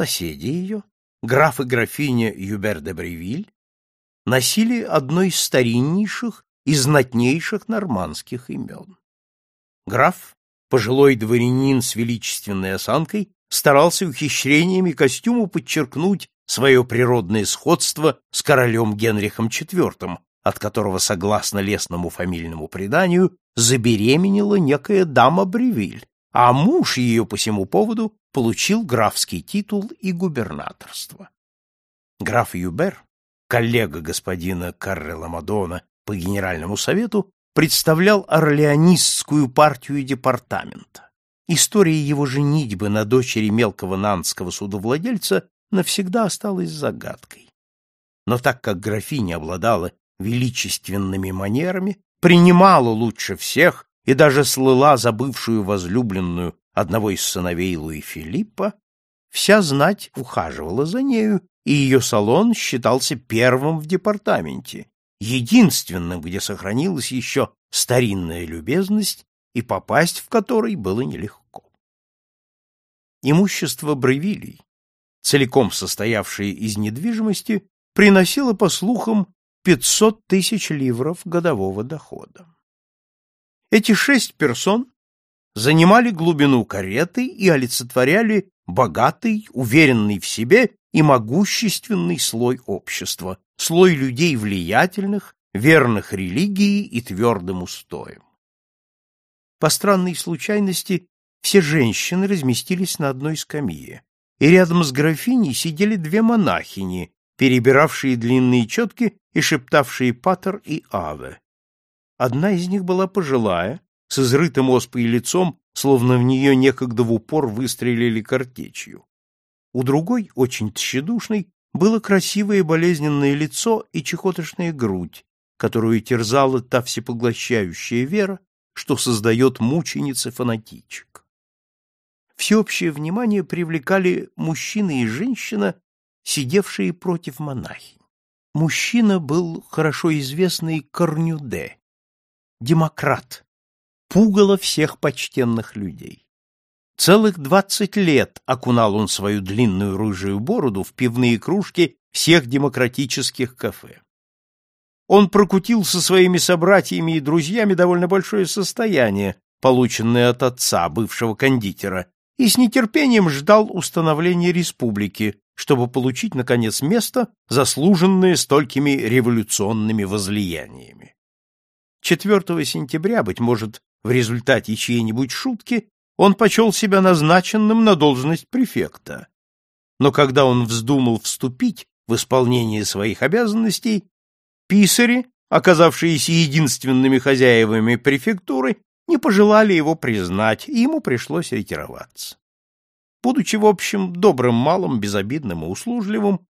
соседи ее, граф и графиня Юбер де Бревиль, носили одно из стариннейших и знатнейших нормандских имен. Граф, пожилой дворянин с величественной осанкой, старался ухищрениями костюма подчеркнуть свое природное сходство с королем Генрихом IV, от которого, согласно лесному фамильному преданию, забеременела некая дама Бревиль, а муж ее по всему поводу получил графский титул и губернаторство. Граф Юбер, коллега господина Каррела Мадона по генеральному совету, представлял орлеонистскую партию департамента. История его женитьбы на дочери мелкого нанского судовладельца навсегда осталась загадкой. Но так как графиня обладала величественными манерами, принимала лучше всех и даже слыла за бывшую возлюбленную одного из сыновей Луи Филиппа, вся знать ухаживала за нею, и ее салон считался первым в департаменте, единственным, где сохранилась еще старинная любезность и попасть в который было нелегко. Имущество Бревилей, целиком состоявшее из недвижимости, приносило, по слухам, 500 тысяч ливров годового дохода. Эти шесть персон занимали глубину кареты и олицетворяли богатый, уверенный в себе и могущественный слой общества, слой людей влиятельных, верных религии и твердым устоям. По странной случайности все женщины разместились на одной скамье, и рядом с графиней сидели две монахини, перебиравшие длинные четки и шептавшие патер и аве. Одна из них была пожилая, с изрытым оспой лицом, словно в нее некогда в упор выстрелили картечью. У другой, очень тщедушной, было красивое болезненное лицо и чехотошная грудь, которую терзала та всепоглощающая вера, что создает мученицы-фанатичек. Всеобщее внимание привлекали мужчина и женщина, сидевшие против монахинь. Мужчина был хорошо известный Корнюде, демократ, пугало всех почтенных людей. Целых двадцать лет окунал он свою длинную рыжую бороду в пивные кружки всех демократических кафе. Он прокутил со своими собратьями и друзьями довольно большое состояние, полученное от отца, бывшего кондитера, и с нетерпением ждал установления республики, чтобы получить, наконец, место, заслуженное столькими революционными возлияниями. 4 сентября, быть может, в результате чьей-нибудь шутки, он почел себя назначенным на должность префекта. Но когда он вздумал вступить в исполнение своих обязанностей, писари, оказавшиеся единственными хозяевами префектуры, не пожелали его признать, и ему пришлось ретироваться. Будучи, в общем, добрым малым, безобидным и услужливым,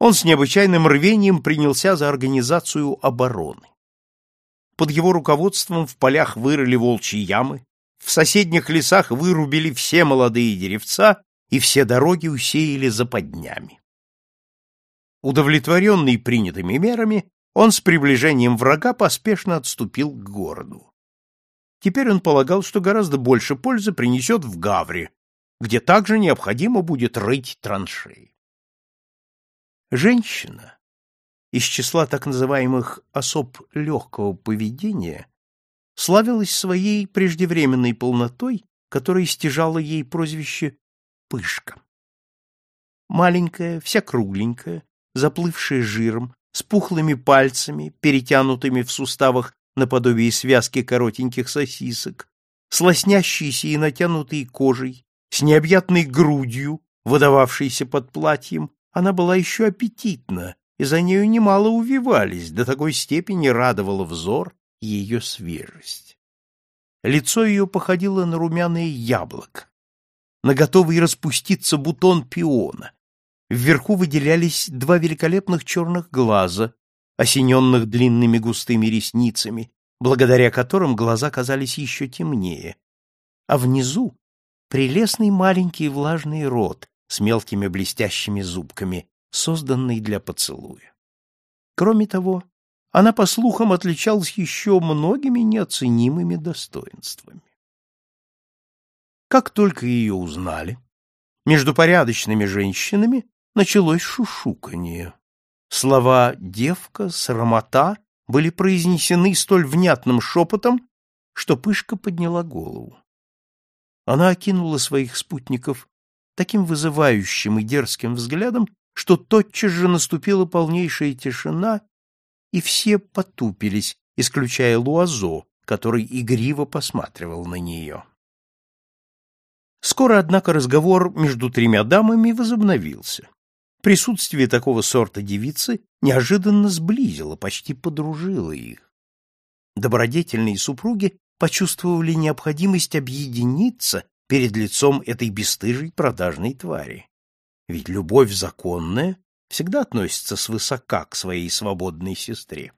он с необычайным рвением принялся за организацию обороны. Под его руководством в полях вырыли волчьи ямы, в соседних лесах вырубили все молодые деревца и все дороги усеяли западнями. Удовлетворенный принятыми мерами, он с приближением врага поспешно отступил к городу. Теперь он полагал, что гораздо больше пользы принесет в Гавре, где также необходимо будет рыть траншеи. Женщина из числа так называемых особ легкого поведения славилась своей преждевременной полнотой, которая стяжала ей прозвище «пышка». Маленькая, вся кругленькая, заплывшая жиром, с пухлыми пальцами, перетянутыми в суставах наподобие связки коротеньких сосисок, с лоснящейся и натянутой кожей, с необъятной грудью, выдававшейся под платьем, она была еще аппетитна, и за нею немало увивались, до такой степени радовала взор ее свежесть. Лицо ее походило на румяное яблоко, на готовый распуститься бутон пиона. Вверху выделялись два великолепных черных глаза, осененных длинными густыми ресницами, благодаря которым глаза казались еще темнее. А внизу прелестный маленький влажный рот с мелкими блестящими зубками, созданный для поцелуя. Кроме того, она, по слухам, отличалась еще многими неоценимыми достоинствами. Как только ее узнали, между порядочными женщинами началось шушуканье. Слова «девка», «срамота» были произнесены столь внятным шепотом, что Пышка подняла голову. Она окинула своих спутников таким вызывающим и дерзким взглядом, что тотчас же наступила полнейшая тишина, и все потупились, исключая Луазо, который игриво посматривал на нее. Скоро, однако, разговор между тремя дамами возобновился. Присутствие такого сорта девицы неожиданно сблизило, почти подружило их. Добродетельные супруги почувствовали необходимость объединиться перед лицом этой бесстыжей продажной твари. Ведь любовь законная всегда относится свысока к своей свободной сестре.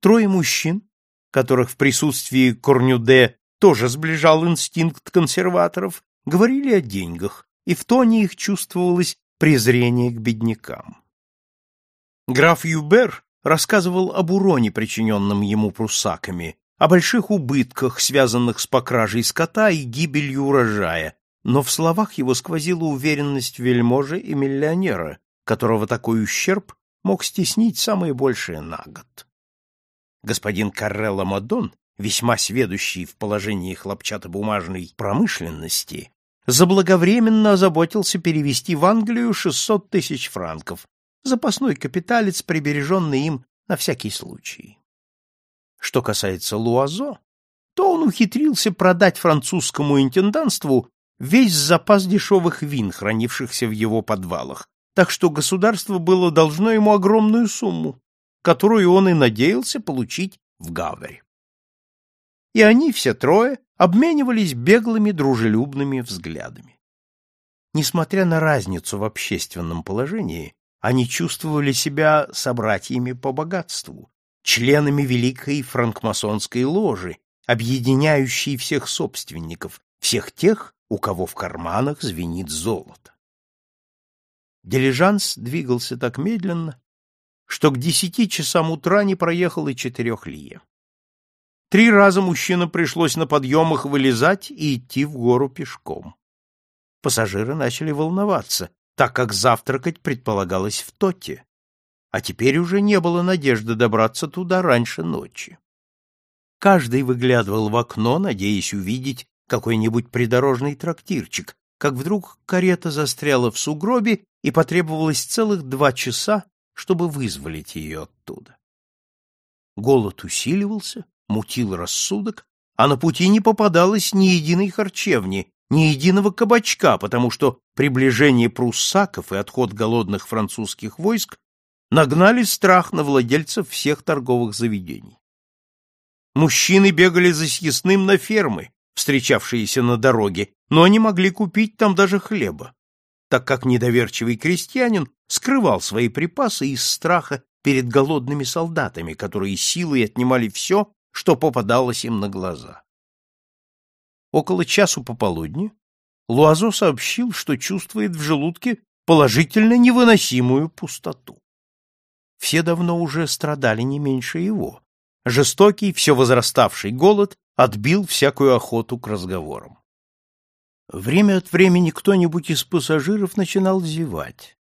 Трое мужчин, которых в присутствии Корнюде тоже сближал инстинкт консерваторов, говорили о деньгах, и в тоне их чувствовалось презрение к беднякам. Граф Юбер рассказывал об уроне, причиненном ему пруссаками, о больших убытках, связанных с покражей скота и гибелью урожая, но в словах его сквозила уверенность вельможи и миллионера, которого такой ущерб мог стеснить самое большее на год. Господин Каррелло Мадон, весьма сведущий в положении хлопчатобумажной промышленности, заблаговременно озаботился перевести в Англию 600 тысяч франков, запасной капиталец, прибереженный им на всякий случай. Что касается Луазо, то он ухитрился продать французскому интендантству весь запас дешевых вин, хранившихся в его подвалах, так что государство было должно ему огромную сумму, которую он и надеялся получить в Гавре. И они все трое обменивались беглыми дружелюбными взглядами. Несмотря на разницу в общественном положении, они чувствовали себя собратьями по богатству, членами великой франкмасонской ложи, объединяющей всех собственников, всех тех, у кого в карманах звенит золото. Дилижанс двигался так медленно, что к десяти часам утра не проехал и четырех лия. Три раза мужчинам пришлось на подъемах вылезать и идти в гору пешком. Пассажиры начали волноваться, так как завтракать предполагалось в Тоте а теперь уже не было надежды добраться туда раньше ночи. Каждый выглядывал в окно, надеясь увидеть какой-нибудь придорожный трактирчик, как вдруг карета застряла в сугробе и потребовалось целых два часа, чтобы вызволить ее оттуда. Голод усиливался, мутил рассудок, а на пути не попадалось ни единой харчевни, ни единого кабачка, потому что приближение пруссаков и отход голодных французских войск нагнали страх на владельцев всех торговых заведений. Мужчины бегали за съестным на фермы, встречавшиеся на дороге, но не могли купить там даже хлеба, так как недоверчивый крестьянин скрывал свои припасы из страха перед голодными солдатами, которые силой отнимали все, что попадалось им на глаза. Около часу пополудни Луазо сообщил, что чувствует в желудке положительно невыносимую пустоту. Все давно уже страдали не меньше его. Жестокий, все возраставший голод отбил всякую охоту к разговорам. Время от времени кто-нибудь из пассажиров начинал зевать.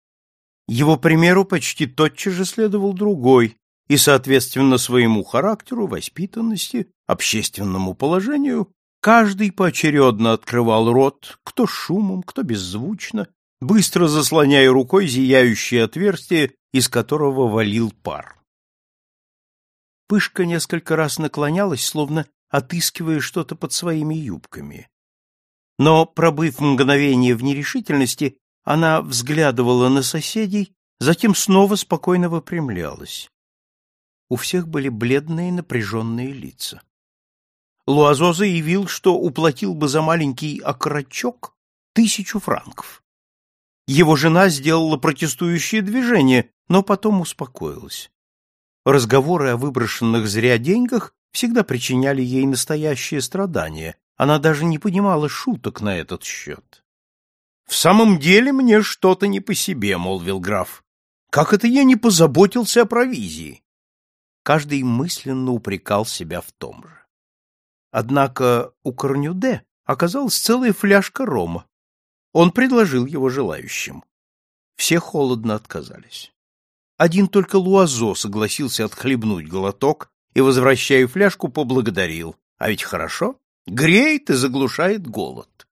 Его примеру почти тотчас же следовал другой, и, соответственно, своему характеру, воспитанности, общественному положению, каждый поочередно открывал рот, кто шумом, кто беззвучно, быстро заслоняя рукой зияющее отверстие, из которого валил пар. Пышка несколько раз наклонялась, словно отыскивая что-то под своими юбками. Но, пробыв мгновение в нерешительности, она взглядывала на соседей, затем снова спокойно выпрямлялась. У всех были бледные напряженные лица. Луазо заявил, что уплатил бы за маленький окорочок тысячу франков. Его жена сделала протестующее движение, но потом успокоилась. Разговоры о выброшенных зря деньгах всегда причиняли ей настоящее страдание. Она даже не понимала шуток на этот счет. — В самом деле мне что-то не по себе, — молвил граф. — Как это я не позаботился о провизии? Каждый мысленно упрекал себя в том же. Однако у Корнюде оказалась целая фляжка рома, Он предложил его желающим. Все холодно отказались. Один только Луазо согласился отхлебнуть глоток и, возвращая фляжку, поблагодарил. А ведь хорошо, греет и заглушает голод.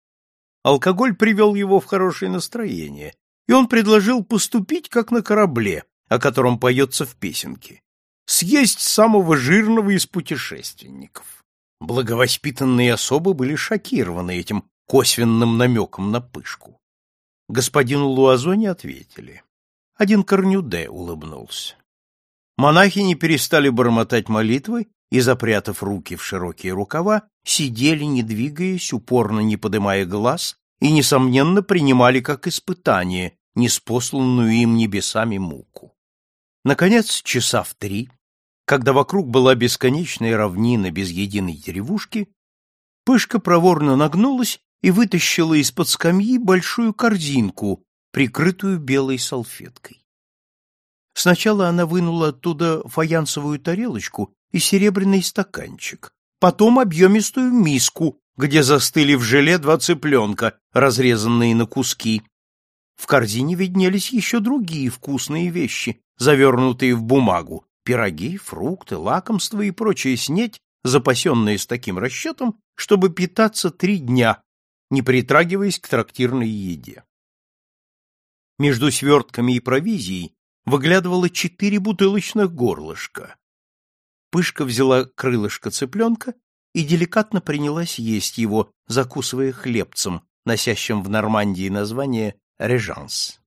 Алкоголь привел его в хорошее настроение, и он предложил поступить, как на корабле, о котором поется в песенке. Съесть самого жирного из путешественников. Благовоспитанные особы были шокированы этим косвенным намеком на пышку. Господину Луазо не ответили. Один Корнюде улыбнулся. Монахи не перестали бормотать молитвы и, запрятав руки в широкие рукава, сидели, не двигаясь, упорно не подымая глаз, и, несомненно, принимали как испытание неспосланную им небесами муку. Наконец, часа в три, когда вокруг была бесконечная равнина без единой деревушки, Пышка проворно нагнулась и вытащила из-под скамьи большую корзинку, прикрытую белой салфеткой. Сначала она вынула оттуда фаянсовую тарелочку и серебряный стаканчик, потом объемистую миску, где застыли в желе два цыпленка, разрезанные на куски. В корзине виднелись еще другие вкусные вещи, завернутые в бумагу, пироги, фрукты, лакомства и прочая снеть, запасенные с таким расчетом, чтобы питаться три дня, не притрагиваясь к трактирной еде. Между свертками и провизией выглядывало четыре бутылочных горлышка. Пышка взяла крылышко цыпленка и деликатно принялась есть его, закусывая хлебцем, носящим в Нормандии название «режанс».